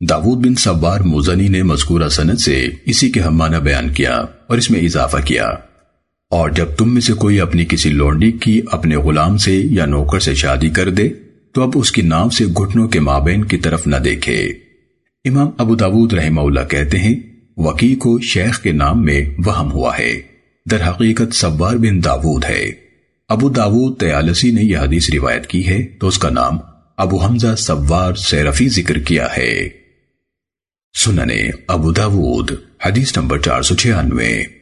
داود بن سوار موزنی نے مذکورہ سند سے اسی کے ہمانہ بیان کیا اور اس میں اضافہ کیا۔ اور جب تم میں سے کوئی اپنی کسی لونڈی کی اپنے غلام سے یا نوکر سے شادی کر دے، تو اب اس کی نام سے گھٹنوں کے مابین کی طرف نہ دیکھے۔ امام ابو داود رحمہ اللہ کہتے ہیں، وکی کو شیخ کے نام میں وہم ہوا ہے۔ در حقیقت سوار بن داود ہے۔ ابو داود تیالسی نے یہ حدیث روایت کی ہے تو اس کا نام ابو حمزہ سوار سیرفی ذکر کیا ہے۔ سننے ابو داود حدیث نمبر چار سو چھیانوے۔